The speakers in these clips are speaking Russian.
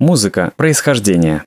Музыка – происхождение.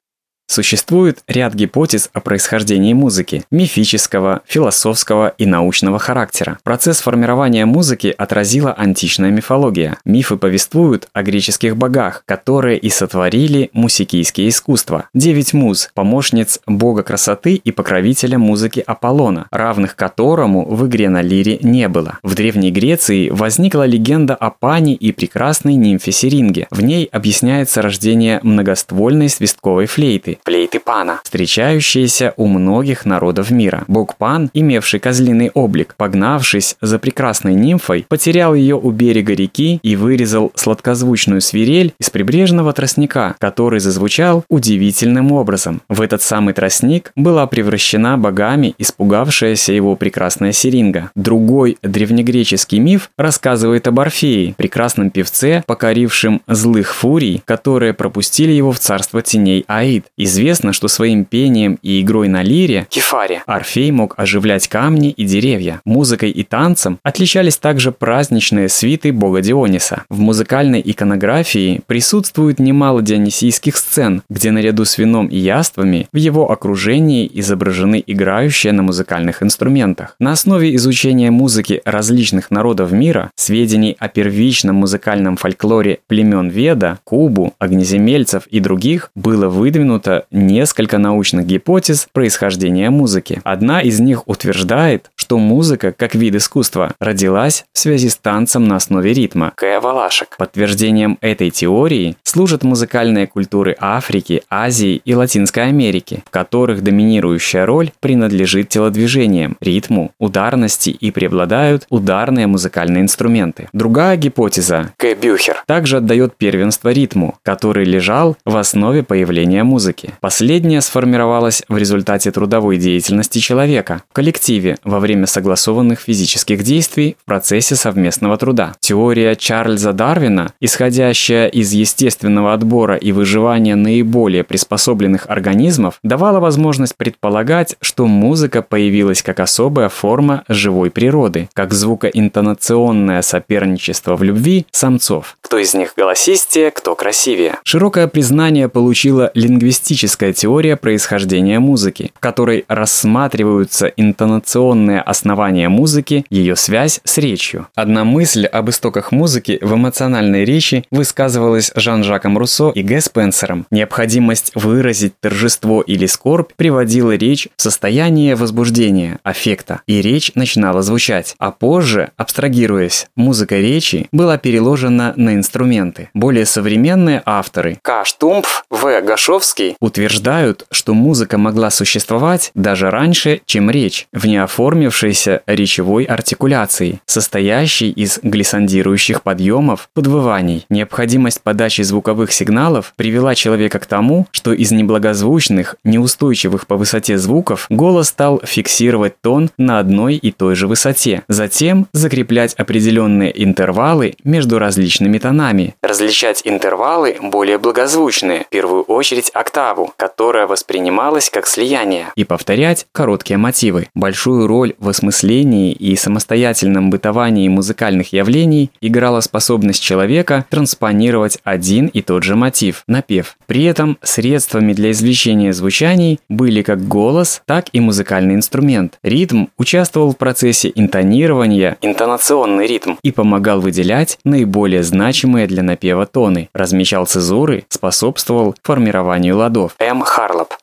Существует ряд гипотез о происхождении музыки – мифического, философского и научного характера. Процесс формирования музыки отразила античная мифология. Мифы повествуют о греческих богах, которые и сотворили мусикийские искусства. Девять муз – помощниц бога красоты и покровителя музыки Аполлона, равных которому в игре на лире не было. В Древней Греции возникла легенда о пане и прекрасной нимфе Серинге. В ней объясняется рождение многоствольной свистковой флейты, флейты пана, встречающиеся у многих народов мира. Бог Пан, имевший козлиный облик, погнавшись за прекрасной нимфой, потерял ее у берега реки и вырезал сладкозвучную свирель из прибрежного тростника, который зазвучал удивительным образом. В этот самый тростник была превращена богами испугавшаяся его прекрасная серинга. Другой древнегреческий миф рассказывает об Орфее, прекрасном певце, покорившем злых фурий, которые пропустили его в царство теней Аид. Известно, что своим пением и игрой на лире кефаре Орфей мог оживлять камни и деревья. Музыкой и танцем отличались также праздничные свиты бога Диониса. В музыкальной иконографии присутствует немало дионисийских сцен, где наряду с вином и яствами в его окружении изображены играющие на музыкальных инструментах. На основе изучения музыки различных народов мира, сведений о первичном музыкальном фольклоре племен Веда, Кубу, огнеземельцев и других было выдвинуто несколько научных гипотез происхождения музыки. Одна из них утверждает, что музыка, как вид искусства, родилась в связи с танцем на основе ритма. Кэ Валашек. Подтверждением этой теории служат музыкальные культуры Африки, Азии и Латинской Америки, в которых доминирующая роль принадлежит телодвижениям, ритму, ударности и преобладают ударные музыкальные инструменты. Другая гипотеза, Кэ Бюхер, также отдает первенство ритму, который лежал в основе появления музыки практики. Последняя сформировалась в результате трудовой деятельности человека в коллективе во время согласованных физических действий в процессе совместного труда. Теория Чарльза Дарвина, исходящая из естественного отбора и выживания наиболее приспособленных организмов, давала возможность предполагать, что музыка появилась как особая форма живой природы, как звукоинтонационное соперничество в любви самцов. Кто из них голосистее, кто красивее. Широкое признание получила лингвистика лингвистическая теория происхождения музыки, в которой рассматриваются интонационные основания музыки, ее связь с речью. Одна мысль об истоках музыки в эмоциональной речи высказывалась Жан-Жаком Руссо и Г. Спенсером. Необходимость выразить торжество или скорбь приводила речь в состояние возбуждения, аффекта, и речь начинала звучать. А позже, абстрагируясь, музыка речи была переложена на инструменты. Более современные авторы К. Штумпф, В. Гашовский утверждают, что музыка могла существовать даже раньше, чем речь, в неоформившейся речевой артикуляции, состоящей из глиссандирующих подъемов, подвываний. Необходимость подачи звуковых сигналов привела человека к тому, что из неблагозвучных, неустойчивых по высоте звуков голос стал фиксировать тон на одной и той же высоте, затем закреплять определенные интервалы между различными тонами, различать интервалы более благозвучные, в первую очередь октавы, октаву, которая воспринималась как слияние, и повторять короткие мотивы. Большую роль в осмыслении и самостоятельном бытовании музыкальных явлений играла способность человека транспонировать один и тот же мотив, напев. При этом средствами для извлечения звучаний были как голос, так и музыкальный инструмент. Ритм участвовал в процессе интонирования, интонационный ритм, и помогал выделять наиболее значимые для напева тоны, размечал цезуры, способствовал формированию ладов. М. Харлоп.